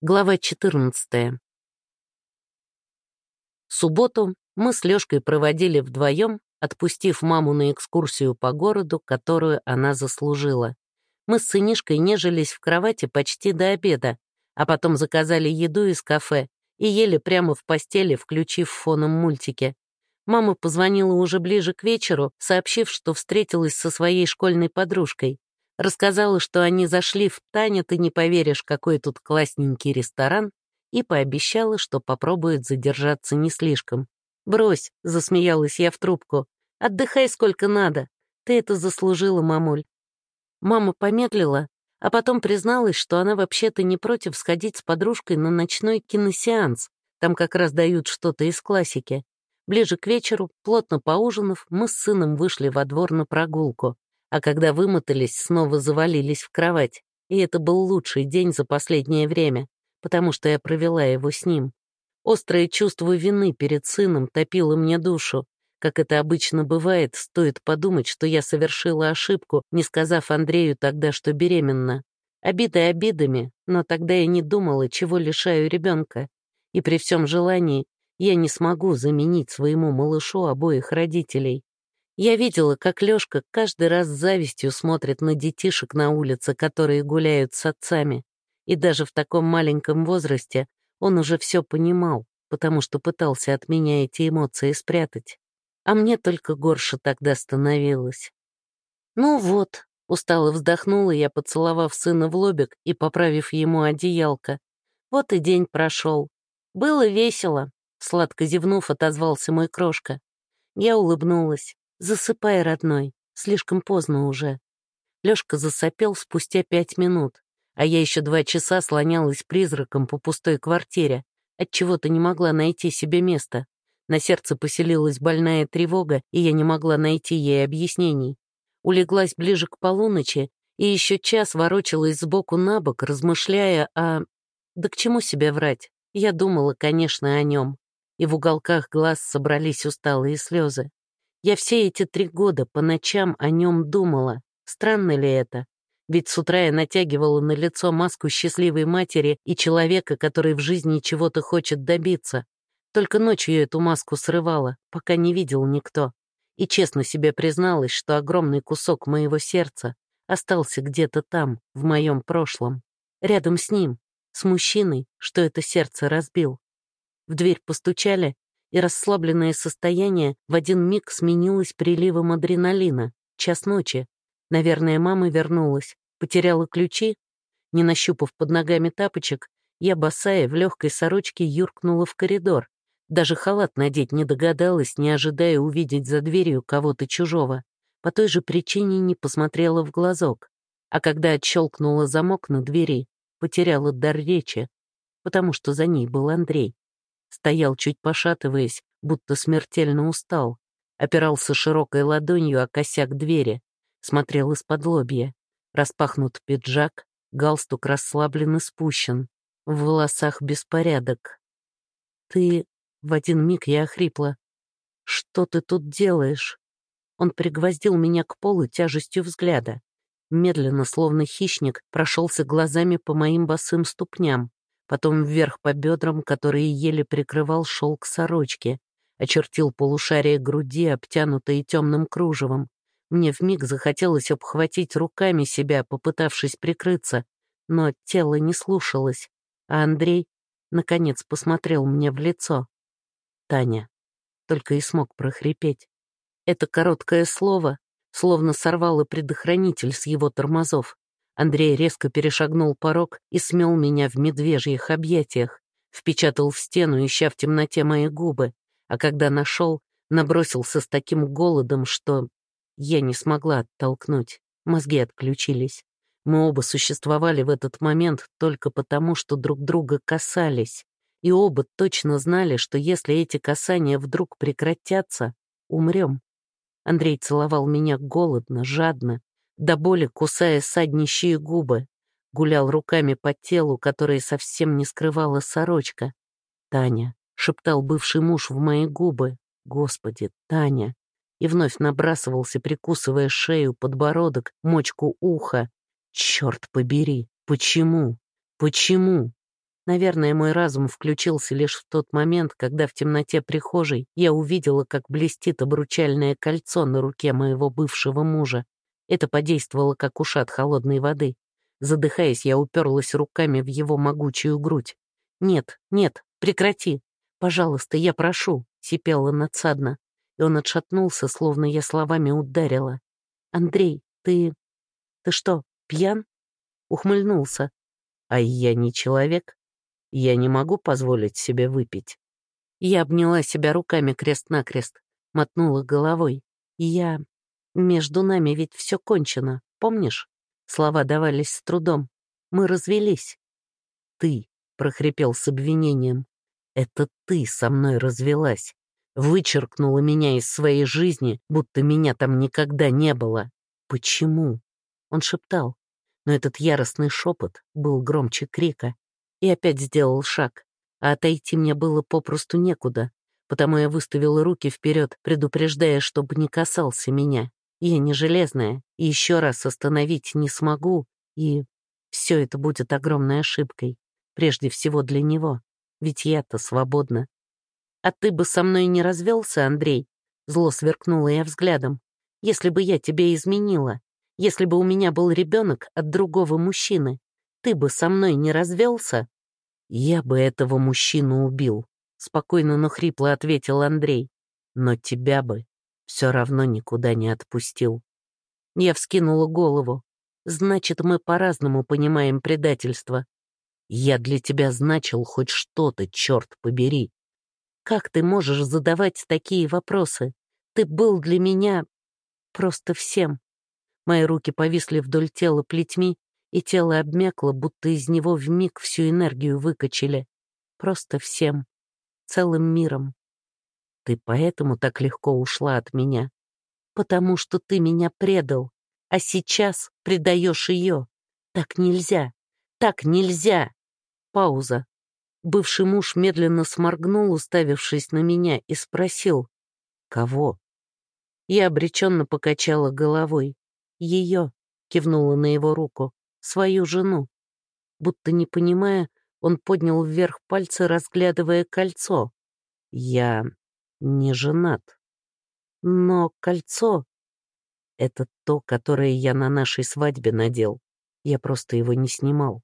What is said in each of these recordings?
Глава 14. Субботу мы с Лёшкой проводили вдвоем, отпустив маму на экскурсию по городу, которую она заслужила. Мы с сынишкой нежились в кровати почти до обеда, а потом заказали еду из кафе и ели прямо в постели, включив фоном мультики. Мама позвонила уже ближе к вечеру, сообщив, что встретилась со своей школьной подружкой. Рассказала, что они зашли в Таня, ты не поверишь, какой тут классненький ресторан, и пообещала, что попробует задержаться не слишком. «Брось», — засмеялась я в трубку, — «отдыхай сколько надо. Ты это заслужила, мамуль». Мама помедлила, а потом призналась, что она вообще-то не против сходить с подружкой на ночной киносеанс. Там как раз дают что-то из классики. Ближе к вечеру, плотно поужинав, мы с сыном вышли во двор на прогулку а когда вымотались, снова завалились в кровать. И это был лучший день за последнее время, потому что я провела его с ним. Острое чувство вины перед сыном топило мне душу. Как это обычно бывает, стоит подумать, что я совершила ошибку, не сказав Андрею тогда, что беременна. Обиды обидами, но тогда я не думала, чего лишаю ребенка. И при всем желании я не смогу заменить своему малышу обоих родителей. Я видела, как Лёшка каждый раз с завистью смотрит на детишек на улице, которые гуляют с отцами. И даже в таком маленьком возрасте он уже все понимал, потому что пытался от меня эти эмоции спрятать. А мне только горше тогда становилось. «Ну вот», — устало вздохнула я, поцеловав сына в лобик и поправив ему одеялко. «Вот и день прошел. Было весело», — сладко зевнув, отозвался мой крошка. Я улыбнулась. «Засыпай, родной, слишком поздно уже». Лёшка засопел спустя пять минут, а я еще два часа слонялась призраком по пустой квартире, отчего-то не могла найти себе места. На сердце поселилась больная тревога, и я не могла найти ей объяснений. Улеглась ближе к полуночи и еще час ворочалась сбоку на бок, размышляя о... Да к чему себе врать? Я думала, конечно, о нем. И в уголках глаз собрались усталые слезы. Я все эти три года по ночам о нем думала. Странно ли это? Ведь с утра я натягивала на лицо маску счастливой матери и человека, который в жизни чего-то хочет добиться. Только ночью я эту маску срывала, пока не видел никто. И честно себе призналась, что огромный кусок моего сердца остался где-то там, в моем прошлом. Рядом с ним, с мужчиной, что это сердце разбил. В дверь постучали, и расслабленное состояние в один миг сменилось приливом адреналина. Час ночи. Наверное, мама вернулась, потеряла ключи. Не нащупав под ногами тапочек, я, босая, в легкой сорочке юркнула в коридор. Даже халат надеть не догадалась, не ожидая увидеть за дверью кого-то чужого. По той же причине не посмотрела в глазок. А когда отщелкнула замок на двери, потеряла дар речи, потому что за ней был Андрей. Стоял, чуть пошатываясь, будто смертельно устал. Опирался широкой ладонью о косяк двери. Смотрел из-под лобья. Распахнут пиджак, галстук расслаблен и спущен. В волосах беспорядок. «Ты...» — в один миг я охрипла. «Что ты тут делаешь?» Он пригвоздил меня к полу тяжестью взгляда. Медленно, словно хищник, прошелся глазами по моим босым ступням потом вверх по бедрам, которые еле прикрывал шелк сорочки, очертил полушарие груди, обтянутые темным кружевом. Мне вмиг захотелось обхватить руками себя, попытавшись прикрыться, но тело не слушалось, а Андрей, наконец, посмотрел мне в лицо. «Таня», только и смог прохрипеть. Это короткое слово словно сорвало предохранитель с его тормозов. Андрей резко перешагнул порог и смел меня в медвежьих объятиях, впечатал в стену, ища в темноте мои губы, а когда нашел, набросился с таким голодом, что я не смогла оттолкнуть, мозги отключились. Мы оба существовали в этот момент только потому, что друг друга касались, и оба точно знали, что если эти касания вдруг прекратятся, умрем. Андрей целовал меня голодно, жадно, до боли кусая саднищие губы, гулял руками по телу, которое совсем не скрывала сорочка. «Таня», — шептал бывший муж в мои губы, «Господи, Таня!» И вновь набрасывался, прикусывая шею, подбородок, мочку уха. «Черт побери! Почему? Почему?» Наверное, мой разум включился лишь в тот момент, когда в темноте прихожей я увидела, как блестит обручальное кольцо на руке моего бывшего мужа. Это подействовало, как ушат холодной воды. Задыхаясь, я уперлась руками в его могучую грудь. «Нет, нет, прекрати! Пожалуйста, я прошу!» — сипела надсадно. И он отшатнулся, словно я словами ударила. «Андрей, ты... ты что, пьян?» Ухмыльнулся. «А я не человек?» Я не могу позволить себе выпить. Я обняла себя руками крест-накрест, мотнула головой. Я... Между нами ведь все кончено, помнишь? Слова давались с трудом. Мы развелись. Ты, — прохрипел с обвинением, — это ты со мной развелась. Вычеркнула меня из своей жизни, будто меня там никогда не было. Почему? Он шептал, но этот яростный шепот был громче крика и опять сделал шаг, а отойти мне было попросту некуда, потому я выставила руки вперед, предупреждая, чтобы не касался меня. Я не железная, и еще раз остановить не смогу, и все это будет огромной ошибкой, прежде всего для него, ведь я-то свободна. «А ты бы со мной не развелся, Андрей?» Зло сверкнула я взглядом. «Если бы я тебе изменила, если бы у меня был ребенок от другого мужчины, ты бы со мной не развелся?» «Я бы этого мужчину убил», — спокойно, но хрипло ответил Андрей. «Но тебя бы все равно никуда не отпустил». Я вскинула голову. «Значит, мы по-разному понимаем предательство. Я для тебя значил хоть что-то, черт побери. Как ты можешь задавать такие вопросы? Ты был для меня просто всем». Мои руки повисли вдоль тела плетьми, и тело обмякло, будто из него вмиг всю энергию выкачали. Просто всем, целым миром. Ты поэтому так легко ушла от меня? Потому что ты меня предал, а сейчас предаешь ее. Так нельзя, так нельзя. Пауза. Бывший муж медленно сморгнул, уставившись на меня, и спросил, «Кого?» Я обреченно покачала головой. «Ее», — кивнула на его руку свою жену. Будто не понимая, он поднял вверх пальцы, разглядывая кольцо. Я не женат. Но кольцо — это то, которое я на нашей свадьбе надел. Я просто его не снимал.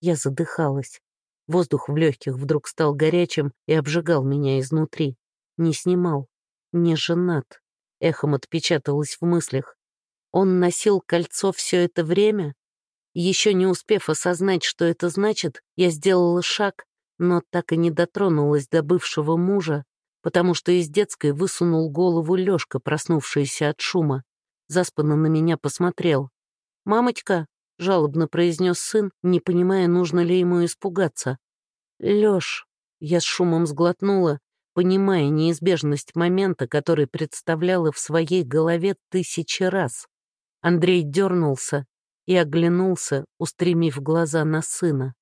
Я задыхалась. Воздух в легких вдруг стал горячим и обжигал меня изнутри. Не снимал. Не женат. Эхом отпечаталось в мыслях. Он носил кольцо все это время? Еще не успев осознать, что это значит, я сделала шаг, но так и не дотронулась до бывшего мужа, потому что из детской высунул голову Лёшка, проснувшийся от шума. Заспанно на меня посмотрел. «Мамочка», — жалобно произнес сын, не понимая, нужно ли ему испугаться. «Лёш», — я с шумом сглотнула, понимая неизбежность момента, который представляла в своей голове тысячи раз. Андрей дернулся, и оглянулся, устремив глаза на сына.